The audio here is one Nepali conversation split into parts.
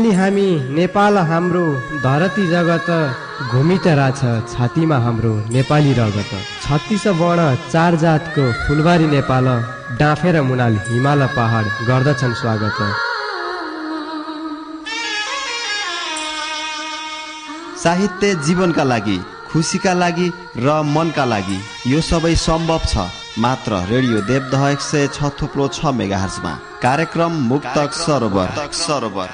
नेपाली हामी नेपाल हाम्रो धरती जगत घुमित छ छातीमा हाम्रो नेपाली रगत। छत्तिस वर्ण चार जातको फुलबारी नेपाल डाँफेर मुनाल हिमाल पहाड गर्दछन् स्वागत। साहित्य जीवनका लागि खुसीका लागि र मनका लागि यो सबै सम्भव छ। मात्र रेडियो देवदह एक सय छ थुप्रो छ मेगाहर्जमा। कार्यक्रम मुक्तक सरोवर। सरोवर।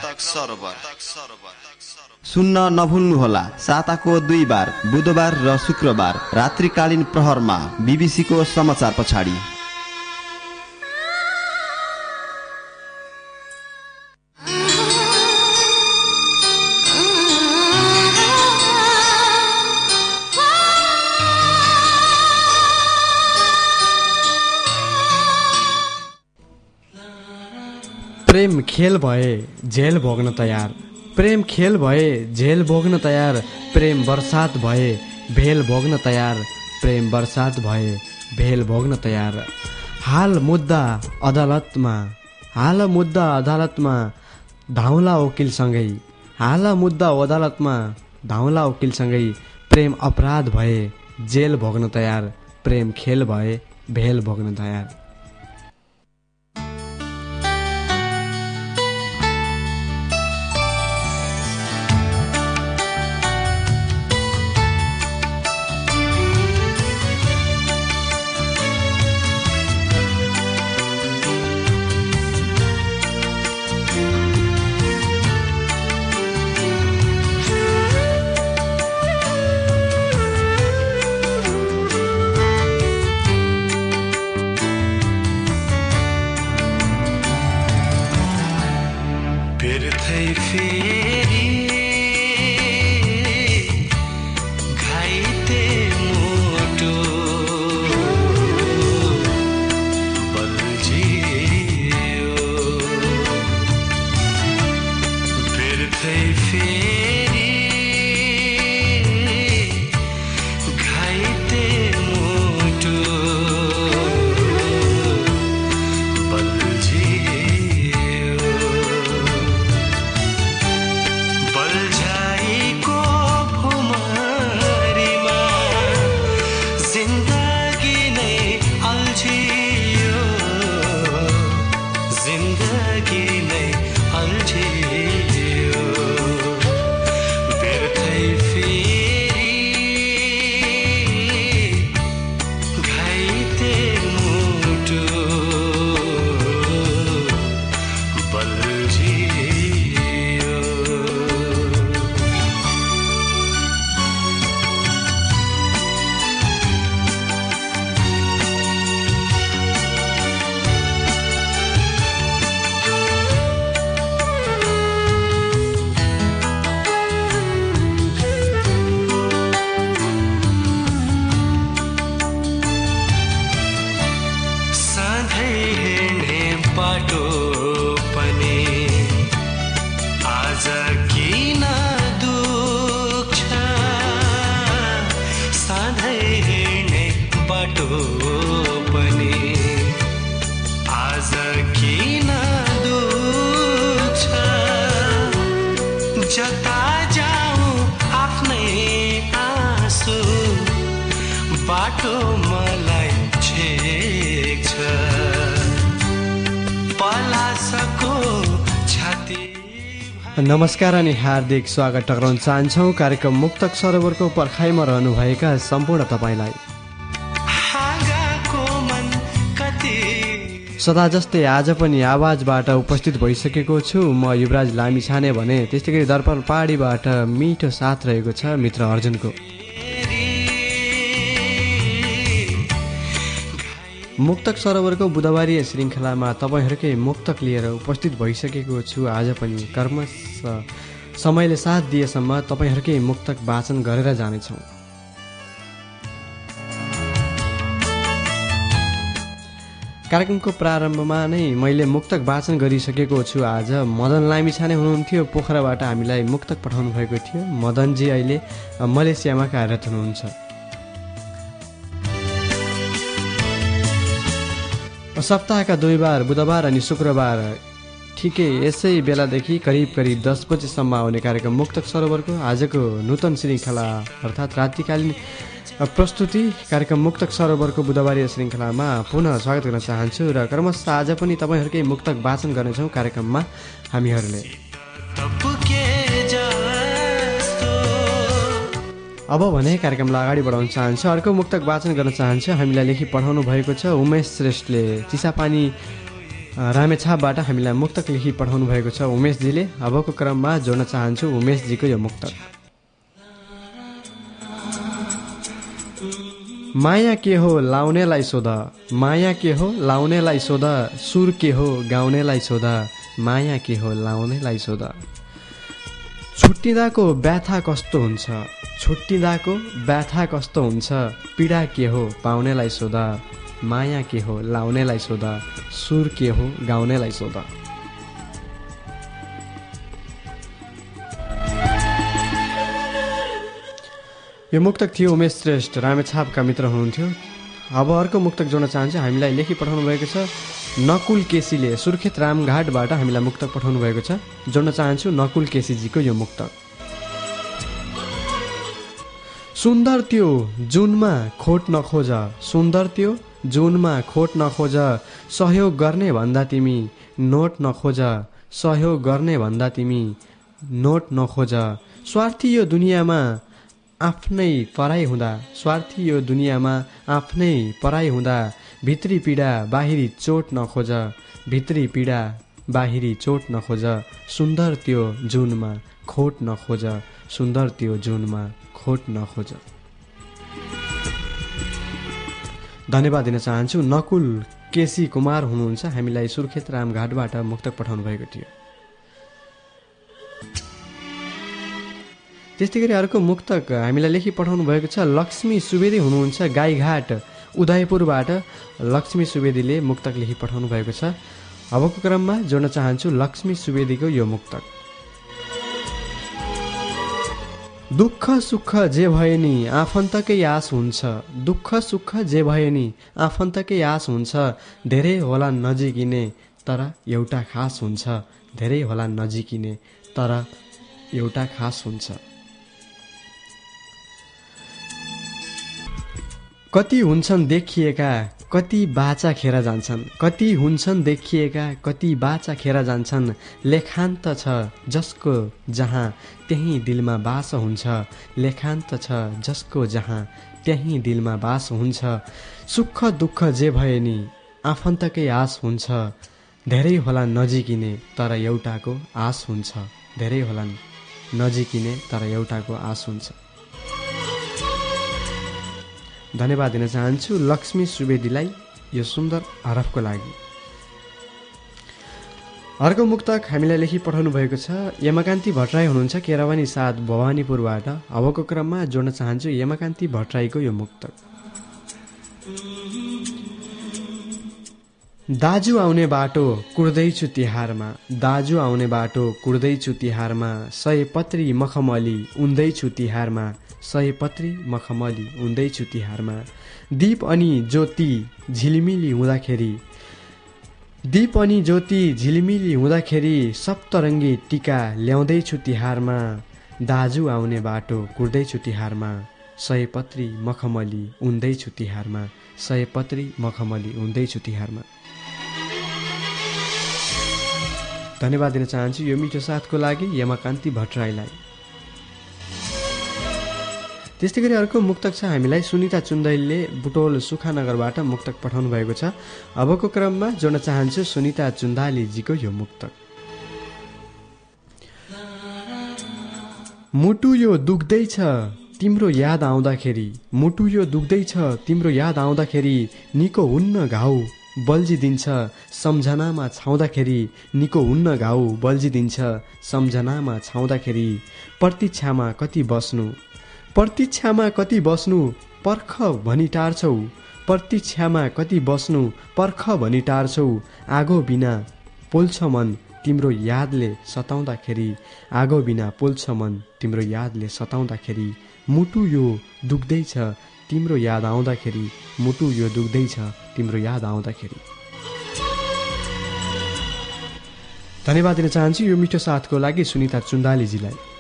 सुन्न नभुल्नुहोला साताको दुई बार बुधबार र शुक्रबार रात्रिकालीन प्रहरमा बिबिसीको समाचार पछाडि। प्रेम खेल भए झेल भोग्न तयार। प्रेम खेल भए झेल भोग्न तयार। प्रेम बर्सात भए भेल भोग्न तयार। प्रेम बर्सात भए भेल भोग्न तयार। हाल मुद्दा अदालतमा। हाल मुद्दा अदालतमा धाउला वकिलसँगै। हाल मुद्दा अदालतमा धाउला वकिलसँगै प्रेम अपराध भए जेल भोग्न तयार। प्रेम खेल भए भेल भोग्न तयार। बाटो पनि। आज किन दुख्छ? जता जाउँ आफ्नै आँसु बाटो मलाई छेक्छ पलासको छाती नमस्कार अनि हार्दिक स्वागत टक्राउन चाहन्छौँ। कार्यक्रम मुक्तक सरोवरको पर्खाइमा रहनुभएका सम्पूर्ण तपाईँलाई। सदा जस्तै आज पनि आवाजबाट उपस्थित भइसकेको छु। म युवराज लामी छाने भने त्यस्तै गरी दर्पण पाहाडीबाट मिठो साथ रहेको छ मित्र अर्जुनको। मुक्तक सरोवरको बुधबारी श्रृङ्खलामा तपाईँहरूकै मुक्तक लिएर उपस्थित भइसकेको छु। आज पनि कर्मश समयले साथ दिएसम्म तपाईँहरूकै मुक्तक वाचन गरेर जानेछौँ। कार्यक्रमको प्रारम्भमा नै मैले मुक्तक वाचन गरिसकेको छु आज। मदन लामिछाने हुनुहुन्थ्यो पोखराबाट हामीलाई मुक्तक पठाउनु भएको थियो। मदनजी अहिले मलेसियामा कार्यरत हुनुहुन्छ। सप्ताहका दुई बार बुधबार अनि शुक्रबार ठिकै यसै बेलादेखि करिब करिब दस बजीसम्म आउने कार्यक्रम मुक्तक सरोवरको आजको नूतन श्रृङ्खला अर्थात् रातिकालीन प्रस्तुति कार्यक्रम मुक्तक सरोवरको बुधबारी श्रृङ्खलामा पुनः स्वागत गर्न चाहन्छु र क्रमशः आज पनि तपाईँहरूकै मुक्तक वाचन गर्नेछौँ कार्यक्रममा हामीहरूले। अब भने कार्यक्रमलाई अगाडि बढाउन चाहन्छु। अर्को मुक्तक वाचन गर्न चाहन्छु। हामीलाई लेखी पठाउनु भएको छ उमेश श्रेष्ठले। चिसापानी रामेछापबाट हामीलाई मुक्तक लेखी पठाउनु भएको छ उमेशजीले। अबको क्रममा जोड्न चाहन्छु उमेशजीको यो मुक्तक। माया के हो लाउनेलाई सोध माया के हो लाउनेलाई सोध सुर के हो गाउनेलाई सोध माया के हो लाउनेलाई सोध। छुट्टिँदाको व्याथा कस्तो हुन्छ छुट्टिँदाको व्याथा कस्तो हुन्छ पीडा के हो पाउनेलाई सोध। माया के हो लाउनेलाई सोध सुर के हो गाउनेलाई सोध। यो मुक्तक थियो उमेश श्रेष्ठ रामेछापका मित्र हुनुहुन्थ्यो। अब अर्को मुक्तक जोड्न चाहन्छु हामीलाई लेखी पठाउनु भएको छ नकुल केसीले सुर्खेत रामघाटबाट हामीलाई मुक्तक पठाउनु भएको छ। जोड्न चाहन्छु नकुल केसीजीको यो मुक्तक। सुन्दर त्यो जुनमा खोट नखोज सुन्दर त्यो जुनमा खोट नखोज सहयोग गर्ने भन्दा तिमी नोट नखोज सहयोग गर्ने भन्दा तिमी नोट नखोज। स्वार्थी यो दुनियाँमा आफ्नै पराई हुँदा स्वार्थी यो दुनियाँमा आफ्नै पराई हुँदा भित्री पीडा बाहिरी चोट नखोज भित्री पीडा बाहिरी चोट नखोज। सुन्दर त्यो जुनमा खोट नखोज सुन्दर त्यो जुनमा खोट नखोज। धन्यवाद दिन चाहन्छु। नकुल केसी कुमार हुनुहुन्छ। हामीलाई सुर्खेत रामघाटबाट मुक्तक पठाउनु भएको थियो। त्यस्तै गरी अर्को मुक्तक हामीलाई लेखी पठाउनु भएको छ लक्ष्मी सुवेदी हुनुहुन्छ गाईघाट उदयपुरबाट। लक्ष्मी सुवेदीले मुक्तक लेखी पठाउनु भएको छ। अबको क्रममा जोड्न चाहन्छु लक्ष्मी सुवेदीको यो मुक्तक। दुःख सुख जे भए नि आफन्तकै आश हुन्छ। दुःख सुख जे भए नि आफन्तकै आश हुन्छ। धेरै होला नजिकिने तर एउटा खास हुन्छ। धेरै होला नजिकिने तर एउटा खास हुन्छ। कति हुन्छन् देखिएका कति बाचा खेर जान्छन् कति हुन्छन् देखिएका कति बाचा खेर जान्छन्। लेखान्त छ जसको जहाँ त्यहीँ दिलमा बास हुन्छ। लेखान्त छ जसको जहाँ त्यहीँ दिलमा बास हुन्छ। सुख दुःख जे भए नि आफन्तकै आश हुन्छ। धेरै होला नजिकिने तर एउटाको आश हुन्छ। धेरै होला नजिकिने तर एउटाको आश हुन्छ। धन्यवाद दिन चाहन्छु लक्ष्मी सुवेदीलाई यो सुन्दर हरफको लागि। अर्को मुक्तक हामीलाई लेखी पठाउनु भएको छ यमकान्ति भट्टराई हुनुहुन्छ केरावानी साथ भवानीपुरबाट। अबको क्रममा जोड्न चाहन्छु यमकान्ति भट्टराईको यो मुक्तक। दाजु आउने बाटो कुर्दैछु तिहारमा दाजु आउने बाटो कुर्दैछु तिहारमा सयपत्री मखमली उन्दैछु तिहारमा सयपत्री मखमली उन्दैछु तिहारमा। दीप अनि ज्योति झिलिमिली हुँदाखेरि दीप अनि ज्योति झिलिमिली हुँदाखेरि सप्तरङ्गी टिका ल्याउँदैछु तिहारमा। दाजु आउने बाटो कुर्दैछु तिहारमा। सयपत्री मखमली उन्दैछु तिहारमा। सयपत्री मखमली उन्दैछु तिहारमा। धन्यवाद दिन चाहन्छु यो मिठो साथको लागि यमाकान्ति भट्टराईलाई। त्यस्तै गरी अर्को मुक्तक छ। हामीलाई सुनिता चुन्दैलले बुटोल सुखानगरबाट मुक्तक पठाउनु भएको छ। अबको क्रममा जोड्न चाहन्छु सुनिता चुन्दालीजीको यो मुक्तक। मुटु यो दुख्दैछ तिम्रो याद आउँदाखेरि। मुटु यो दुख्दैछ तिम्रो याद आउँदाखेरि निको हुन्न घाउ बल्झिदिन्छ सम्झनामा छाउँदाखेरि निको हुन्न घाउ बल्झिदिन्छ सम्झनामा छाउँदाखेरि प्रतीक्षामा कति बस्नु। प्रतीक्षामा कति बस्नु पर्ख भनी टार्छौ। प्रतीक्षामा कति बस्नु पर्ख भनी टार्छौ। आगो बिना पोल्छ मन तिम्रो यादले सताउँदाखेरि आगो बिना पोल्छ मन तिम्रो यादले सताउँदाखेरि मुटु यो दुख्दैछ तिम्रो याद आउँदाखेरि मुटु यो दुख्दैछ तिम्रो याद आउँदाखेरि। धन्यवाद दिन चाहन्छु यो मिठो साथको लागि सुनिता चुन्दालीजीलाई।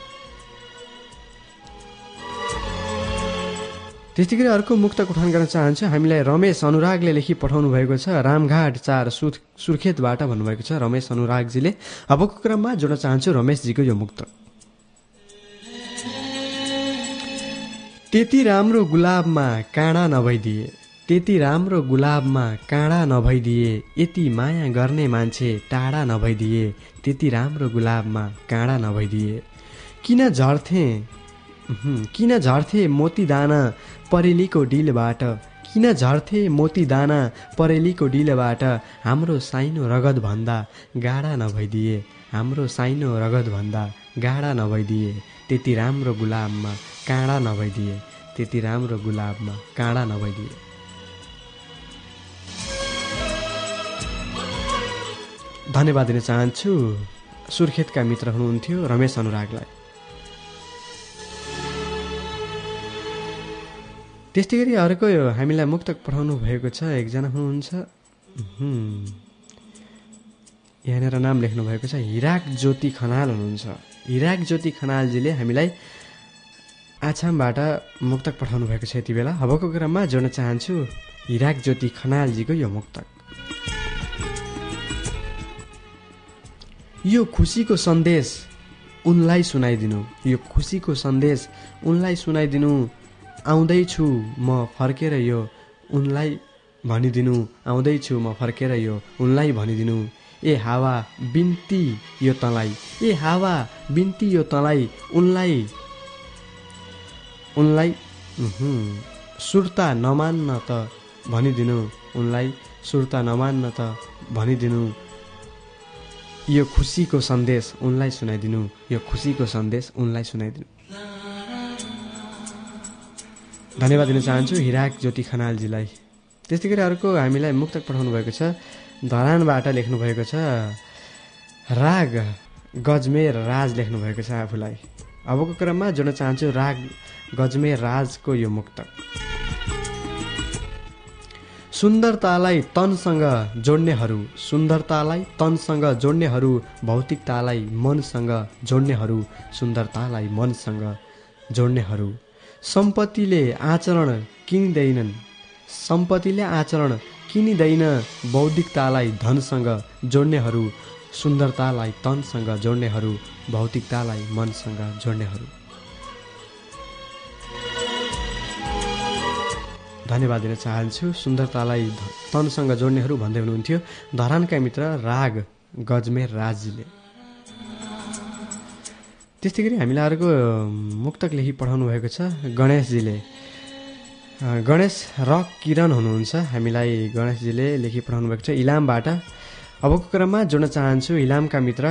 त्यस्तै गरी अर्को मुक्त उठान गर्न चाहन्छु। हामीलाई रमेश अनुरागले लेखी पठाउनु भएको छ। रामघाट चार सुर सुर्खेतबाट भन्नुभएको छ। रमेश अनुरागजीले अबको क्रममा जोड्न चाहन्छु। रमेशजीको यो मुक्त। त्यति राम्रो गुलाबमा काँडा नभइदिए त्यति राम्रो गुलाबमा काँडा नभइदिए यति माया गर्ने मान्छे टाढा नभइदिए त्यति राम्रो गुलाबमा काँडा नभइदिए। किन झर्थे? किन झर्थे मोती दाना परेलीको डिलबाट। किन झर्थे मोती दाना परेलीको डिलबाट? हाम्रो साइनो रगत भन्दा गाडा नभइदिए। हाम्रो साइनो रगत भन्दा गाडा नभइदिए। त्यति राम्रो गुलाबमा काँडा नभइदिए। त्यति राम्रो गुलाबमा काँडा नभइदिए। धन्यवाद दिन चाहन्छु। सुर्खेतका मित्र हुनुहुन्थ्यो रमेश अनुरागलाई। त्यस्तै गरी अर्को हामीलाई मुक्तक पठाउनु भएको छ एकजना हुनुहुन्छ। यहाँनिर नाम लेख्नु भएको छ हिराक ज्योति खनाल हुनुहुन्छ। हिराक ज्योति खनालजीले हामीलाई आछामबाट मुक्तक पठाउनु भएको छ यति बेला। हबको क्रममा जोड्न चाहन्छु हिराक ज्योति खनालजीको यो मुक्तक। यो खुसीको सन्देश उनलाई सुनाइदिनु। यो खुसीको सन्देश उनलाई सुनाइदिनु। आउँदैछु म फर्केर यो उनलाई भनिदिनु। आउँदैछु म फर्केर यो उनलाई भनिदिनु। ए हावा बिन्ती यो तँलाई। ए हावा बिन्ती यो तँलाई। उनलाई उनलाई सुर्ता नमान्न त भनिदिनु। उनलाई सुर्ता नमान्न त भनिदिनु। यो खुसीको सन्देश उनलाई सुनाइदिनु। यो खुसीको सन्देश उनलाई सुनाइदिनु। धन्यवाद दिन चाहन्छु हिराक ज्योति खनालजीलाई। त्यस्तै गरी अर्को हामीलाई मुक्तक पठाउनु भएको छ धरानबाट लेख्नु भएको छ राग गजमेर राज लेख्नु भएको छ आफूलाई। अबको क्रममा जोड्न चाहन्छु राग गजमेर राजको यो मुक्तक। सुन्दरतालाई तनसँग जोड्नेहरू सुन्दरतालाई तनसँग जोड्नेहरू भौतिकतालाई मनसँग जोड्नेहरू सुन्दरतालाई मनसँग जोड्नेहरू। सम्पत्तिले आचरण किनिँदैनन्। सम्पत्तिले आचरण किनिँदैन। बौद्धिकतालाई धनसँग जोड्नेहरू सुन्दरतालाई तनसँग जोड्नेहरू भौतिकतालाई मनसँग जोड्नेहरू। धन्यवाद दिन चाहन्छु। सुन्दरतालाई तनसँग जोड्नेहरू भन्दै हुनुहुन्थ्यो। धरानका मित्र राग गजमेर राजजीले त्यस्तै गरी हामीलाई अर्को मुक्तक लेखी पठाउनु भएको छ गणेशजीले। गणेश रक किरण हुनुहुन्छ। हामीलाई गणेशजीले लेखी पठाउनु भएको छ इलामबाट। अबको क्रममा जोड्न चाहन्छु इलामका मित्र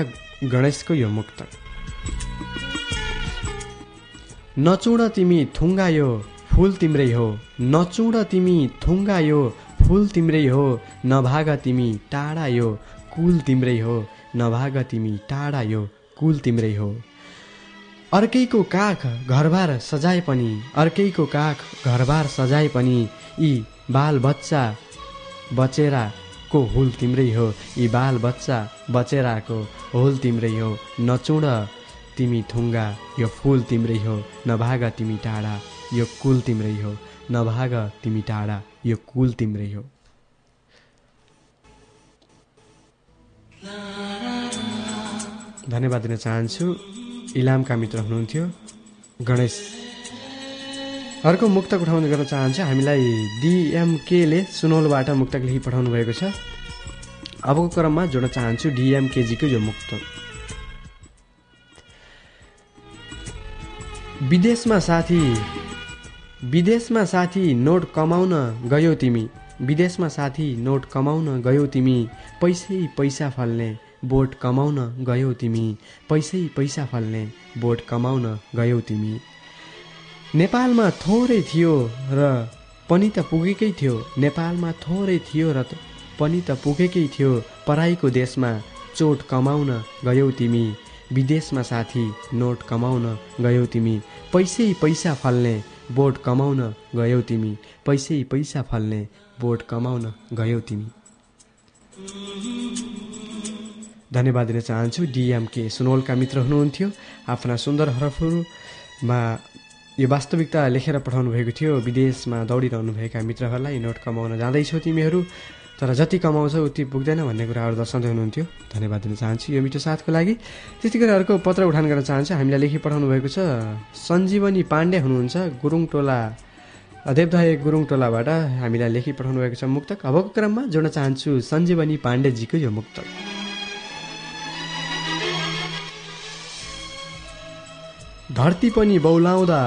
गणेशको यो मुक्तक। नचुड तिमी थुङ्गायो फुल तिम्रै हो। नचुड तिमी थुङ्गायो फुल तिम्रै हो। नभाग तिमी टाढा यो कुल तिम्रै हो। नभाग तिमी टाढा यो कुल तिम्रै हो। अर्कैको काख घरबार सजाए पनि अर्कैको काख घरबार सजाए पनि यी बाल बच्चा बचेराको हुल तिम्रै हो यी बाल बच्चा बचेराको हुल तिम्रै हो नचुड तिमी थुङ्गा यो फुल तिम्रै हो नभाग तिमी टाढा यो कुल तिम्रै हो नभाग तिमी टाढा यो कुल तिम्रै हो। धन्यवाद दिन चाहन्छु। इलामका मित्र हुनुहुन्थ्यो गणेश। अर्को मुक्तक उठाउने गर्न चाहन्छु हामीलाई डिएमकेले सुनौलबाट मुक्तक लेखी पठाउनु भएको छ। अबको क्रममा जोड्न चाहन्छु डिएमकेजीको यो मुक्तक। विदेशमा साथी विदेशमा साथी नोट कमाउन गयौ तिमी। विदेशमा साथी नोट कमाउन गयौ तिमी। पैसै पैसा फल्ने। बोट कमाउन गयौ तिमी। पैसै पैसा फल्ने बोट कमाउन गयौ तिमी। नेपालमा थोरै थियो र पनि त पुगेकै थियो। नेपालमा थोरै थियो र पनि त पुगेकै थियो। पराईको देशमा चोट कमाउन गयौ तिमी। विदेशमा साथी नोट कमाउन गयौ तिमी। पैसै पैसा फल्ने बोट कमाउन गयौ तिमी। पैसै पैसा फल्ने बोट कमाउन गयौ तिमी। धन्यवाद दिन चाहन्छु। डिएमके सुनोलका मित्र हुनुहुन्थ्यो। आफ्ना सुन्दर हरफहरूमा यो वास्तविकता लेखेर पठाउनु भएको थियो। विदेशमा दौडिरहनुभएका मित्रहरूलाई नोट कमाउन जाँदैछौ तिमीहरू। तर जति कमाउँछौ उति पुग्दैन भन्ने कुराहरू दर्शाउँदै हुनुहुन्थ्यो। धन्यवाद दिन चाहन्छु यो मिठो साथको लागि। त्यति गरी अर्को पत्र उठान गर्न चाहन्छु। हामीलाई लेखी पठाउनु भएको छ सञ्जीवनी पाण्डे हुनुहुन्छ गुरुङ टोला देवदाय गुरुङ टोलाबाट हामीलाई लेखी पठाउनु भएको छ मुक्तक। अबको क्रममा जोड्न चाहन्छु सञ्जीवनी पाण्डेजीको यो मुक्तक। धरती पनि बौलाउँदा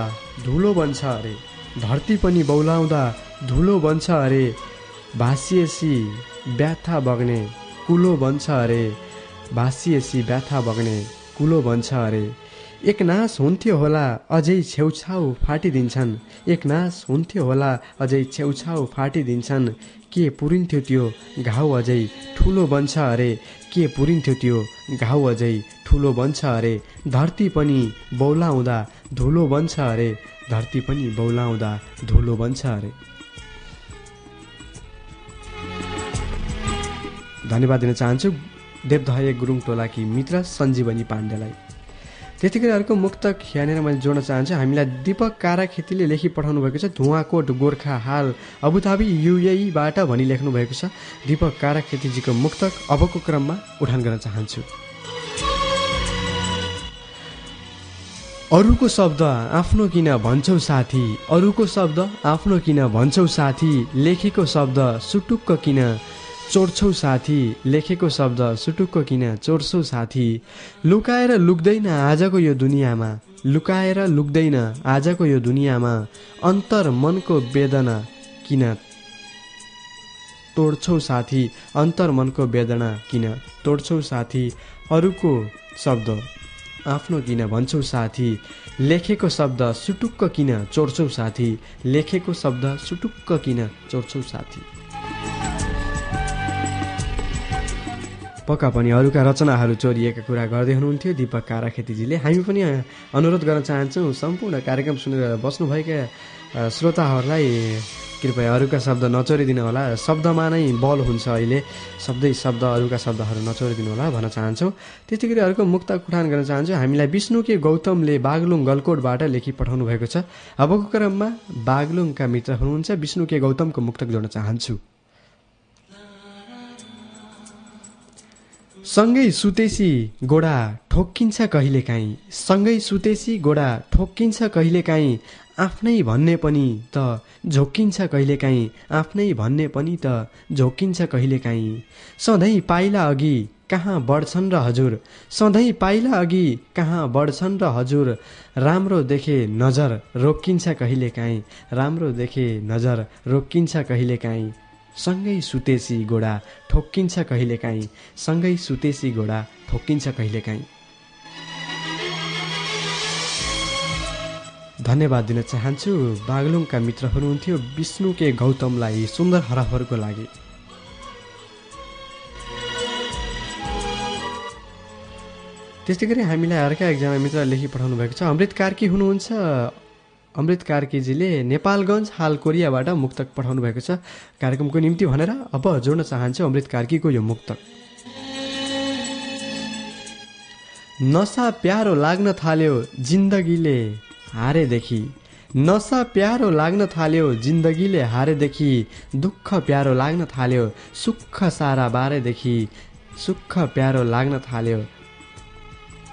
धुलो बन्छ अरे। धरती पनि बौलाउँदा धुलो बन्छ अरे। भासिएसी ब्याथा बग्ने कुलो बन्छ अरे। भासिएसी ब्याथा बग्ने कुलो बन्छ अरे। एक नाश हुन्थ्यो होला अझै छेउछाउ फाटिदिन्छन्। एक नाश हुन्थ्यो होला अझै छेउछाउ फाटिदिन्छन्। के पुरिन्थ्यो त्यो घाउ अझै ठुलो बन्छ अरे? के पुरिन्थ्यो त्यो घाउ अझै ठुलो बन्छ अरे? धरती पनि बौलाउँदा धुलो बन्छ अरे? धरती पनि बौलाउँदा धुलो बन्छ अरे। धन्यवाद दिन चाहन्छु। देवधय गुरुङ टोलाकी मित्र सञ्जीवनी पाण्डेलाई। त्यतिखेर अर्को मुक्तक यहाँनिर मैले जोड्न चाहन्छु हामीलाई दिपक कारा खेतीले लेखी पठाउनु भएको छ धुवाकोट गोर्खा हाल अबुधाबी युएईबाट भनी लेख्नु भएको छ। दिपक कारा खेतीजीको मुक्तक अबको क्रममा उठान गर्न चाहन्छु। अरूको शब्द आफ्नो किन भन्छौ साथी? अरूको शब्द आफ्नो किन भन्छौ साथी? लेखेको शब्द सुटुक्क किन चोर्छौ साथी लेखेको शब्द सुटुक्क किन चोर्छौ साथी? लुकाएर लुक्दैन आजको यो दुनियाँमा। लुकाएर लुक्दैन आजको यो दुनियाँमा। अन्तर मनको वेदना किन तोड्छौ साथी? अन्तर मनको वेदना किन तोड्छौ साथी? अरूको शब्द आफ्नो किन भन्छौ साथी? लेखेको शब्द सुटुक्क किन चोर्छौ साथी? लेखेको शब्द सुटुक्क किन चोर्छौ साथी? पक्का पनि अरूका रचनाहरू चोरिएका कुरा गर्दै हुनुहुन्थ्यो। दिपक कारा खेतीजीले हामी पनि अनुरोध गर्न चाहन्छौँ सम्पूर्ण कार्यक्रम सुनेर बस्नुभएका श्रोताहरूलाई कृपया अरूका शब्द नचोरिदिनु होला। शब्दमा नै बल हुन्छ अहिले। शब्दै शब्द अरूका शब्दहरू नचोरिदिनु होला भन्न चाहन्छौँ। त्यस्तै गरी अर्को मुक्त उठान गर्न चाहन्छु। हामीलाई विष्णु के गौतमले बागलुङ गलकोटबाट लेखी पठाउनु भएको छ। अबको क्रममा बागलुङका मित्र हुनुहुन्छ। विष्णु के गौतमको मुक्तक जोड्न चाहन्छु। सँगै सुतेसी गोडा ठोक्किन्छ कहिलेकाहीँ सँगै सुतेसी गोडा ठोक्किन्छ कहिलेकाहीँ आफ्नै भन्ने पनि त झोक्किन्छ कहिलेकाहीँ आफ्नै भन्ने पनि त झोक्किन्छ कहिलेकाहीँ सधैँ पाइला अघि कहाँ बढ्छन् र हजुर। सधैँ पाइला अघि कहाँ बढ्छन् र हजुर। राम्रो देखे नजर रोकिन्छ कहिलेकाहीँ राम्रो देखे नजर रोकिन्छ कहिलेकाहीँ सँगै सुतेसी गोडा ठोक्किन्छ कहिलेकाहीँ। सँगै सुतेसी गोडा ठोक्किन्छ कहिलेकाहीँ। धन्यवाद दिन चाहन्छु। बागलुङका मित्र हुनुहुन्थ्यो विष्णु के गौतमलाई सुन्दर हरफहरूको लागि। त्यस्तै गरी हामीलाई अर्का एकजना मित्र लेखी पठाउनु भएको छ। अमृत कार्की हुनुहुन्छ? अमृत कार्कीजीले नेपालगञ्ज हाल कोरियाबाट मुक्तक पठाउनु भएको छ। कार्यक्रमको निम्ति भनेर अब जोड्न चाहन्छु अमृत कार्कीको यो मुक्तक। नसा प्यारो लाग्न थाल्यो जिन्दगीले हारेदेखि। नसा प्यारो लाग्न थाल्यो जिन्दगीले हारेदेखि। दुःख प्यारो लाग्न थाल्यो सुख सारा बारेदेखि। सुख प्यारो लाग्न थाल्यो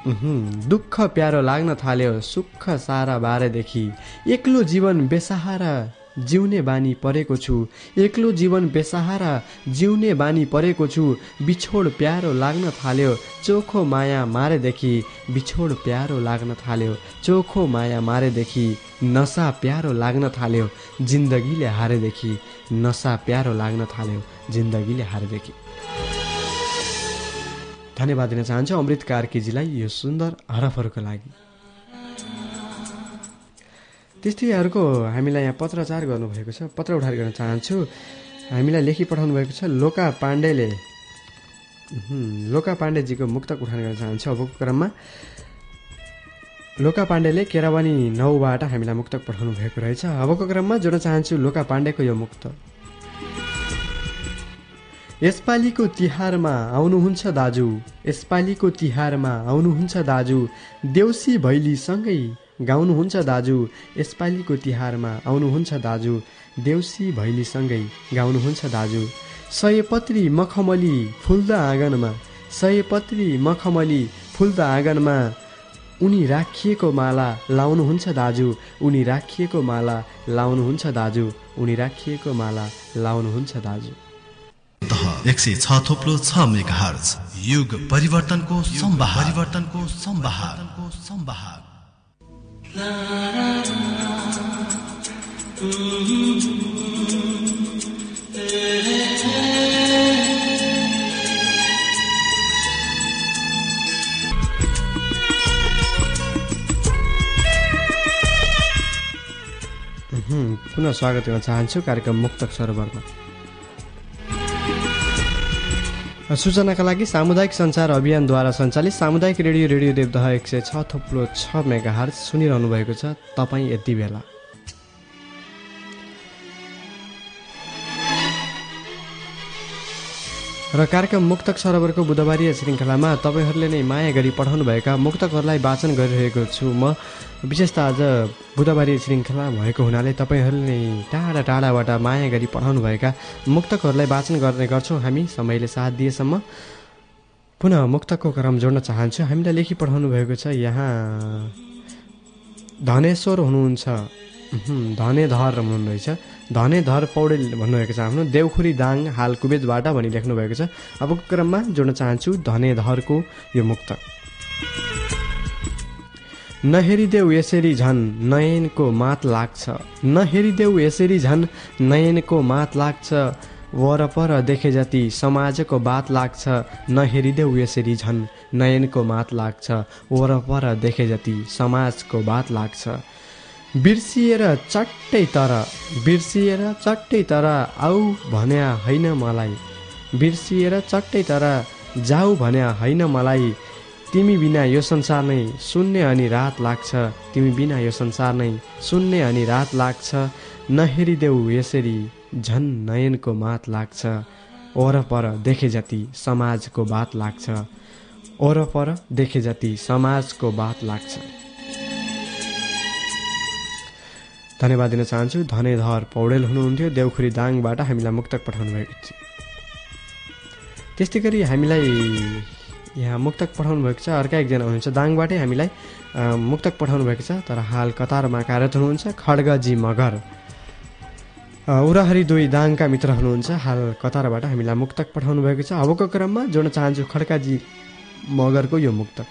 दुःख प्यारो लाग्न थाल्यो सुख सारा बारेदेखि। एक्लो जीवन बेसहारा जिउने बानी परेको छु। एक्लो जीवन बेसहारा जिउने बानी परेको छु। बिछोड प्यारो लाग्न थाल्यो चोखो माया मारेदेखि। बिछोड प्यारो लाग्न थाल्यो चोखो माया मारेदेखि। नसा प्यारो लाग्न थाल्यो जिन्दगीले हारेदेखि। नसा प्यारो लाग्न थाल्यो जिन्दगीले हारेदेखि। धन्यवाद दिन चाहन्छु अमृत कार्कीजीलाई यो सुन्दर हरफहरूको लागि। त्यस्तै अर्को हामीलाई यहाँ पत्रचार गर्नुभएको छ पत्र उठाएर गर्न चाहन्छु। हामीलाई लेखी पठाउनु भएको छ लोका पाण्डेले। लोका पाण्डेजीको मुक्तक उठान गर्न चाहन्छु अबको क्रममा। लोका पाण्डेले केरावानी नौबाट हामीलाई मुक्तक पठाउनु भएको रहेछ। अबको क्रममा जोड्न चाहन्छु लोका पाण्डेको यो मुक्त। यसपालिको तिहारमा आउनुहुन्छ दाजु। यसपालिको तिहारमा आउनुहुन्छ दाजु। देउसी भैलीसँगै गाउनुहुन्छ दाजु। यसपालिको तिहारमा आउनुहुन्छ दाजु। देउसी भैलीसँगै गाउनुहुन्छ दाजु। सयपत्री मखमली फुल्दा आँगनमा। सयपत्री मखमली फुल्दा आँगनमा। उनी राखिएको माला लाउनुहुन्छ दाजु। उनी राखिएको माला लाउनुहुन्छ दाजु। उनी राखिएको माला लाउनुहुन्छ दाजु। तह एक सय छ थोप्लो छ मेगा हर्ज युग परिवर्तनको सम्वाह परिवर्तनको सम्वाहको सम्वाह उहुँ, पुनः स्वागत गर्न चाहन्छु कार्यक्रम मुक्तक सरोवरमा। सूचनाका लागि सामुदायिक सञ्चार अभियानद्वारा सञ्चालित सामुदायिक रेडियो रेडियो देवदह एक सय छ थुप्रो छ मेगा सुनिरहनु भएको छ। तपाईँ यति बेला। र कार्यक्रम मुक्तक सरोवरको बुधबारीय श्रृङ्खलामा तपाईँहरूले नै माया गरी पठाउनुभएका मुक्तकहरूलाई वाचन गरिरहेको छु म। विशेष त आज बुधबारी श्रृङ्खला भएको हुनाले तपाईँहरूले नै टाढा टाढाबाट माया गरी पठाउनुभएका मुक्तकहरूलाई वाचन गर्ने गर्छौँ। हामी समयले साथ दिएसम्म पुनः मुक्तकको क्रम जोड्न चाहन्छु। हामीलाई लेखी पठाउनु भएको छ यहाँ धनेश्वर हुनुहुन्छ। धनेधर हुनुहुँदैछ। धनेधर पौडेल भन्नुभएको छ आफ्नो देउखुरी दाङ हाल कुबेतबाट भनी लेख्नु भएको छ। अबको क्रममा जोड्न चाहन्छु धनेधरको यो मुक्त। नहेरिदेऊ यसरी झन् नयनको मात लाग्छ। नहेरिदेऊ यसरी झन् नयनको मात लाग्छ। वरपर देखे जति समाजको बात लाग्छ नहेरिदेऊ यसरी झन् नयनको मात लाग्छ। वरपर देखे जति समाजको बात लाग्छ। बिर्सिएर चट्टै तर बिर्सिएर चट्टै तर आऊ भन्या होइन मलाई। बिर्सिएर चट्टै तर जाऊ भन्या होइन मलाई। तिमी बिना यो संसार नै शून्य अनि रात लाग्छ। तिमी बिना यो संसार नै शून्य अनि रात लाग्छ। नहेरिदेऊ यसरी झन् नयनको मात लाग्छ। ओरपर देखे जति समाजको बात लाग्छ। ओरपर देखे जति समाजको बात लाग्छ। धन्यवाद दिन चाहन्छु। धनेधर पौडेल हुनुहुन्थ्यो। देउखुरी दाङबाट हामीलाई मुक्तक पठाउनु भएको थियो। त्यस्तै गरी हामीलाई यहाँ मुक्तक पठाउनु भएको छ। अर्का एकजना हुनुहुन्छ दाङबाटै हामीलाई मुक्तक पठाउनु भएको छ। तर हाल कतारमा कार्यरत हुनुहुन्छ खड्गजी मगर। उराहरी दुई दाङका मित्र हुनुहुन्छ। हाल कतारबाट हामीलाई मुक्तक पठाउनु भएको छ। अबको क्रममा जोड्न चाहन्छु खड्काजी मगरको यो मुक्तक।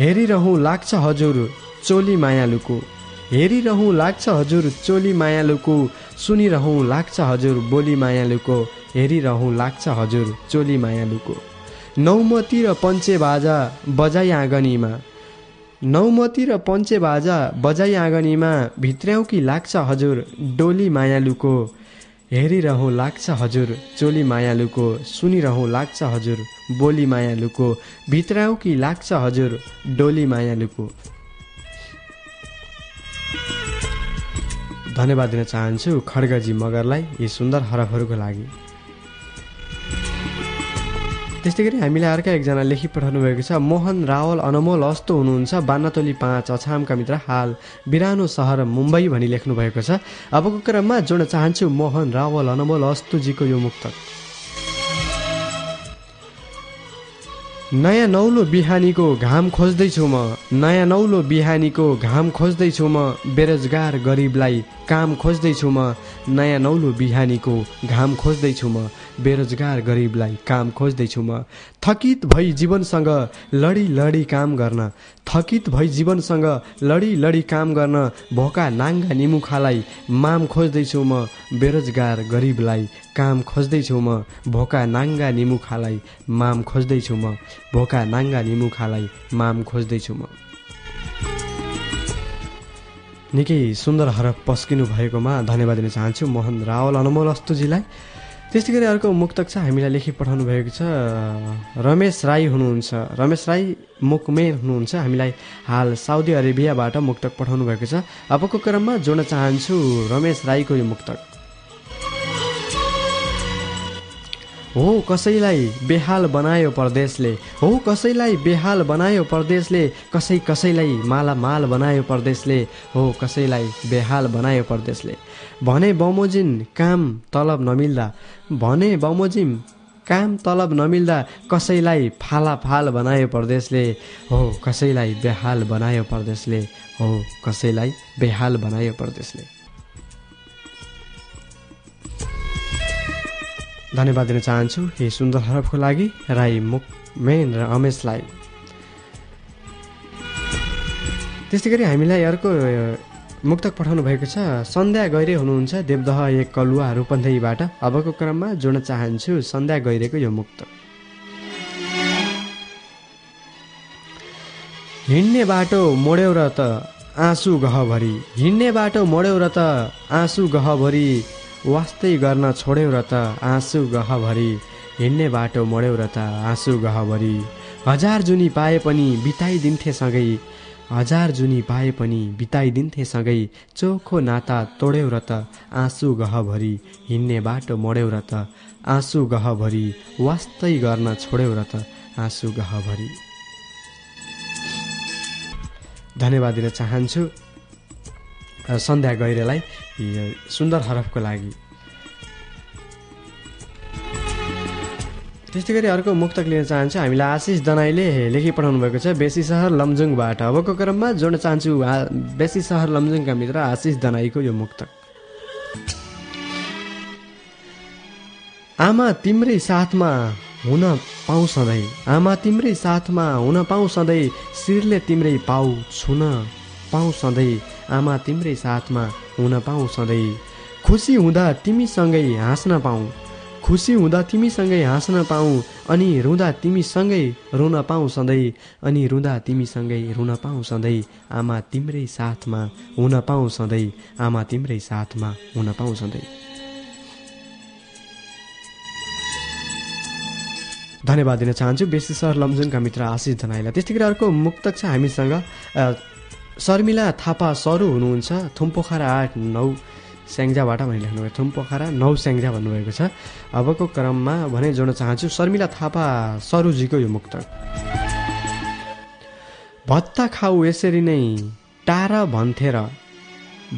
हेरिरहँ लाग्छ हजुर। चोली मायालुको। हेरिरहँ लाग्छ हजुर चोली मायालुको सुनिरहँ लाग्छ हजुर बोली मायालुको हेरिरहँ लाग्छ हजुर चोली मायालुको। नौमती र पञ्चे बाजा बजाइ आँगनीमा। नौमती र पञ्चे बाजा बजाइ आँगनीमा भित्र्याउ कि लाग्छ हजुर डोली मायालुको हेरिरहँ लाग्छ हजुर चोली मायालुको सुनिरहँ लाग्छ हजुर बोली मायालुको भित्र्याउ कि लाग्छ हजुर डोली मायालुको। धन्यवाद दिन चाहन्छु खड्गजी मगरलाई यी सुन्दर हरफहरूको लागि। त्यस्तै गरी हामीलाई अर्का एकजना लेखी पठाउनु भएको छ मोहन रावल अनमोल अस्तो हुनुहुन्छ बान्नतोली पाँच अछामका मित्र हाल बिरानो सहर मुम्बई भनी लेख्नु भएको छ। अबको क्रममा जोड्न चाहन्छु मोहन रावल अनमोल अस्तुजीको यो मुक्तक। नयाँ नौलो बिहानीको घाम खोज्दैछु म। नयाँ नौलो बिहानीको घाम खोज्दैछु म। बेरोजगार गरिबलाई काम खोज्दैछु म। नयाँ नौलो बिहानीको घाम खोज्दैछु म। बेरोजगार गरिबलाई काम खोज्दैछु म। थकित भई जीवनसँग लडी लडी काम गर्न थकित भई जीवनसँग लडी लडी काम गर्न भोका नाङ्गा निमुखालाई माम खोज्दैछु म। बेरोजगार गरिबलाई काम खोज्दैछु म भोका नाङ्गा निमुखालाई माम खोज्दैछु म भोका नाङ्गा निमुखालाई माम खोज्दैछु म। निकै सुन्दर हरफ पस्किनु भएकोमा धन्यवाद दिन चाहन्छु। मोहन रावल अनमोल अस्तुजीलाई त्यस्तै गरी अर्को मुक्तक छ हामीलाई लेखी पठाउनु भएको छ। रमेश राई हुनुहुन्छ। रमेश राई मुकमेर हुनुहुन्छ। हामीलाई हाल साउदी अरेबियाबाट मुक्तक पठाउनु भएको छ। अबको क्रममा जोड्न चाहन्छु रमेश राईको यो मुक्तक। हो कसैलाई बेहाल बनायो परदेशले। हो कसैलाई बेहाल बनायो परदेशले। कसै कसैलाई माला माल बनायो परदेशले। हो कसैलाई बेहाल बनायो परदेशले। भने बमोजिम काम तलब नमिल्दा भने बमोजिम काम तलब नमिल्दा कसैलाई फाला फाल बनायो परदेशले? हो कसैलाई बेहाल बनायो परदेशले? हो कसैलाई बेहाल बनायो परदेशले? धन्यवाद दिन चाहन्छु यही सुन्दर हरफको लागि राई मुक मेन र अमेशलाई। त्यस्तै गरी हामीलाई अर्को मुक्तक पठाउनु भएको छ। सन्ध्या गैरे हुनुहुन्छ देवदह एक कलुवा रूपन्देहीबाट। अबको क्रममा जोड्न चाहन्छु सन्ध्या गैरेको यो मुक्तक हिँड्ने बाटो मोड्यौ र त आँसु गहभरि। हिँड्ने बाटो मोड्यौ र त आँसु गहभरि। वास्तै गर्न छोड्यौ र त आँसु गहभरि। हिँड्ने बाटो मोड्यौ र त आँसु गहभरि। हजार जुनी पाए पनि बिताइदिन्थे सँगै। हजार जुनी पाए पनि बिताइदिन्थे सँगै चोखो नाता तोड्यौ र त आँसु गहभरि हिँड्ने बाटो मोड्यौ र त आँसु गहभरि वास्तै गर्न छोड्यौ र त आँसु गहभरि। धन्यवाद दिन चाहन्छु। सन्ध्या गैरेलाई सुन्दर हरफको लागि त्यस्तै गरी अर्को मुक्तक लिन चाहन्छु। हामीलाई आशिष दनाईले लेखी पठाउनु भएको छ बेसी सहर लमजुङबाट। अबको क्रममा जोड्न चाहन्छु बेसी सहर लमजुङका मित्र आशिष दनाईको यो मुक्तक आमा तिम्रै साथमा हुन पाऊ सधैँ। आमा तिम्रै साथमा हुन पाऊ सधैँ। शिरले तिम्रै पाउ छुन पाऊ सधैँ। आमा तिम्रै साथमा हुन पाऊ सधैँ। खुसी हुँदा तिमीसँगै हाँस्न पाऊ खुसी हुँदा तिमीसँगै हाँस्न पाऊ अनि रुँदा तिमीसँगै रुन पाऊ सधैँ अनि रुँदा तिमीसँगै रुन पाऊ सधैँ आमा तिम्रै साथमा हुन पाऊ सधैँ आमा तिम्रै साथमा हुन पाऊ सधैँ। धन्यवाद दिन चाहन्छु। बेसी सर लमजुङका मित्र आशिष धनाईलाई। त्यस्तै गरी अर्को मुक्तक छ हामीसँग। शर्मिला थापा सरू हुनुहुन्छ। थुम्पोखरा आठ नौ स्याङ्जाबाट भने लेख्नुभयो थुम्पोखरा नौ स्याङ्जा भन्नुभएको छ। अबको क्रममा भने जोड्न चाहन्छु शर्मिला थापा सरुजीको यो मुक्तक भत्ता खाऊ यसरी नै टाढा भन्थे र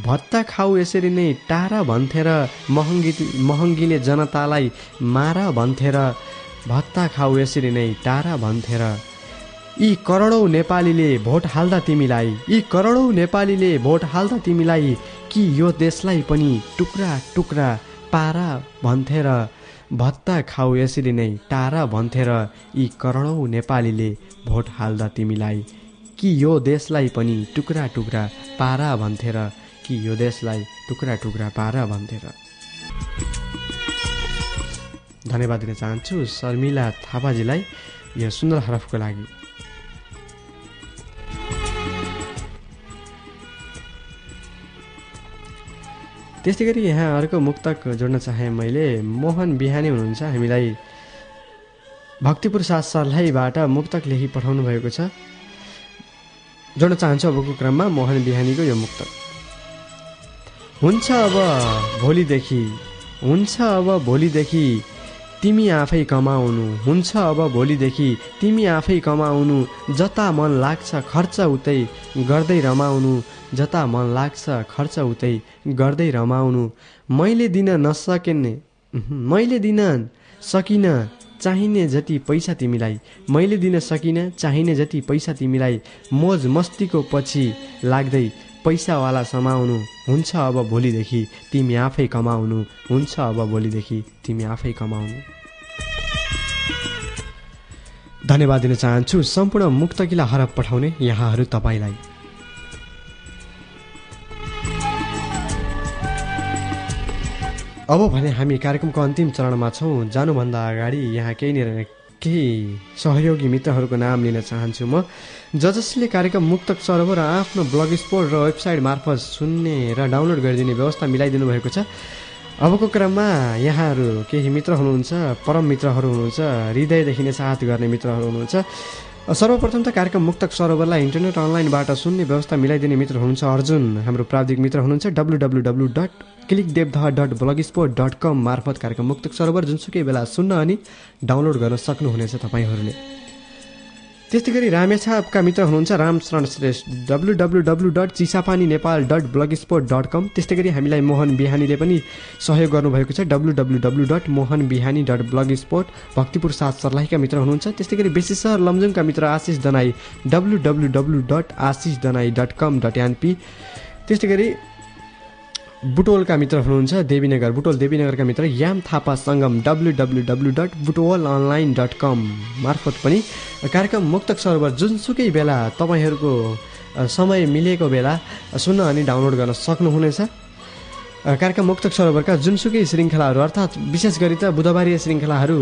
भत्ता खाऊ यसरी नै टाढा भन्थे र महँगी महँगीले जनतालाई मार भन्थे र भत्ता खाऊ यसरी नै टाढा भन्थे र यी करोडौँ नेपालीले भोट हाल्दा तिमीलाई यी करोडौँ नेपालीले भोट हाल्दा तिमीलाई कि यो देशलाई पनि टुक्रा टुक्रा पारा भन्थे र भत्ता खाऊ यसरी नै टाढा भन्थे र यी करोडौँ नेपालीले भोट हाल्दा तिमीलाई। कि यो देशलाई पनि टुक्रा टुक्रा पारा भन्थे र कि यो देशलाई टुक्रा टुक्रा पारा भन्थे र धन्यवाद दिन चाहन्छु शर्मिला थापाजीलाई यो सुन्दर हरफको लागि। त्यस्तै गरी यहाँ अर्को मुक्तक जोड्न चाहेँ मैले। मोहन बिहानी हुनुहुन्छ। हामीलाई भक्तिपुर साथ सर्लाहीबाट मुक्तक लेखी पठाउनु भएको छ। जोड्न चाहन्छु अबको क्रममा मोहन बिहानीको यो मुक्तक। हुन्छ अब भोलिदेखि। हुन्छ अब भोलिदेखि तिमी आफै कमाउनु। हुन्छ अब भोलिदेखि तिमी आफै कमाउनु। जता मन लाग्छ खर्च उतै गर्दै रमाउनु। जता मन लाग्छ खर्च उतै गर्दै रमाउनु। मैले दिन नसकिने। मैले दिन सकिनँ चाहिने जति पैसा तिमीलाई। मैले दिन सकिनँ चाहिने जति पैसा तिमीलाई। मोज मस्तीको पछि लाग्दै पैसावाला समाउनु। हुन्छ अब भोलिदेखि तिमी आफै कमाउनु। हुन्छ अब भोलिदेखि तिमी आफै कमाउनु। धन्यवाद दिन चाहन्छु। सम्पूर्ण मुक्तकिला हरफ पठाउने यहाँहरू तपाईँलाई। अब भने हामी कार्यक्रमको अन्तिम चरणमा छौँ। जानुभन्दा अगाडि यहाँ केही नै केही सहयोगी मित्रहरूको नाम लिन चाहन्छु म। ज जसले कार्यक्रम मुक्तक सरोवर आफ्नो ब्लग स्पोर्ट र वेबसाइट मार्फत सुन्ने र डाउनलोड गरिदिने व्यवस्था मिलाइदिनु भएको छ। अबको क्रममा यहाँहरू केही मित्र हुनुहुन्छ परम मित्रहरू हुनुहुन्छ हृदयदेखि नै साथ गर्ने मित्रहरू हुनुहुन्छ। सर्वप्रथम त कार्यक्रम मुक्तक सरोवरलाई इन्टरनेट अनलाइनबाट सुन्ने व्यवस्था मिलाइदिने मित्र हुनुहुन्छ अर्जुन। हाम्रो प्राविधिक मित्र हुनुहुन्छ W W W dot click dot blog spot dot com मार्फत कार्यक्रम मुक्तक सरोवर जुनसुकै बेला सुन्न अनि डाउनलोड गर्न सक्नुहुनेछ तपाईँहरूले। त्यस्तै गरी रामेछापका मित्र हुनुहुन्छ Ramsharan Shrestha. W W W dot Chisapani Nepal dot blog spot dot com त्यस्तै गरी हामीलाई मोहन बिहानीले पनि सहयोग गर्नुभएको छ। W W W dot Mohan Bihani dot blog spot Bhaktipur साथ सर्लाहीका मित्र हुनुहुन्छ। त्यस्तै गरी बेसी सहर लमजुङका मित्र Ashish Danai. W W W dot Ashish Danai dot com dot NP त्यस्तै गरी बुटोलका मित्र हुनुहुन्छ देवीनगर बुटोल देवीनगरका मित्र याम थापा सङ्गम W W W dot Butwal online dot com मार्फत पनि कार्यक्रम मुक्तक सर्भर जुनसुकै बेला तपाईँहरूको समय मिलेको बेला सुन्न अनि डाउनलोड गर्न सक्नुहुनेछ। कार्यक्रम मुक्तक सरोवरका जुनसुकै श्रृङ्खलाहरू अर्थात् विशेष गरी त बुधबारीय श्रृङ्खलाहरू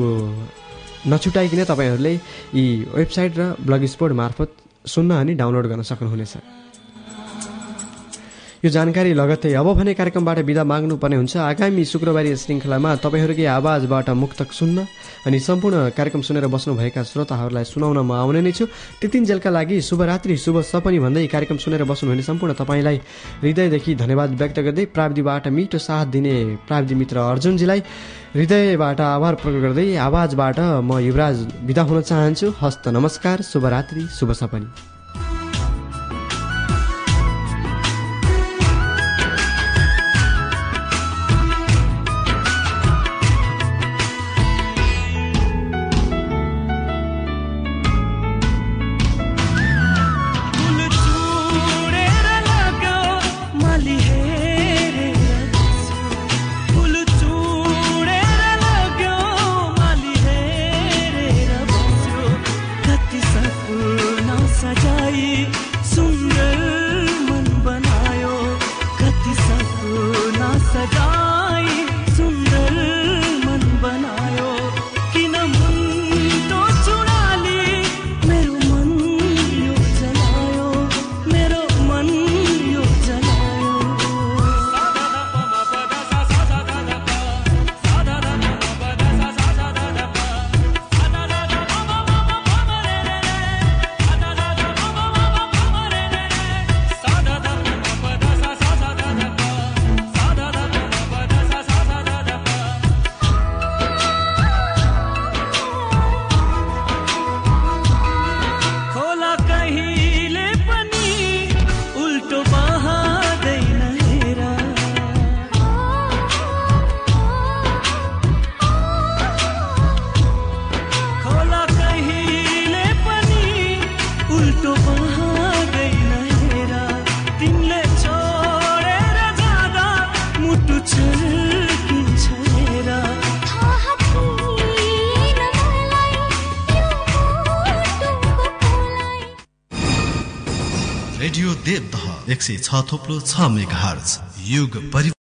नछुटाइकन तपाईँहरूले यी वेबसाइट र ब्लग स्पोर्ट मार्फत सुन्न अनि डाउनलोड गर्न सक्नुहुनेछ। यो जानकारी लगत्तै अब भने कार्यक्रमबाट बिदा माग्नुपर्ने हुन्छ। आगामी शुक्रबारी श्रृङ्खलामा तपाईँहरूकै आवाजबाट मुक्तक सुन्न अनि सम्पूर्ण कार्यक्रम सुनेर बस्नुभएका श्रोताहरूलाई सुनाउन म आउने नै छु। त्यतिन्जेलका लागि शुभरात्रि शुभ सपनी भन्दै कार्यक्रम सुनेर बस्नुहुने सम्पूर्ण तपाईँलाई हृदयदेखि धन्यवाद व्यक्त गर्दै प्राविधिबाट मिठो साथ दिने प्राविधि मित्र अर्जुनजीलाई हृदयबाट आभार प्रकट गर्दै आवाजबाट म युवराज बिदा हुन चाहन्छु। हस्त नमस्कार शुभरात्रि शुभ सपनी। एक सय छ थोप्लो छ मेगा युग परि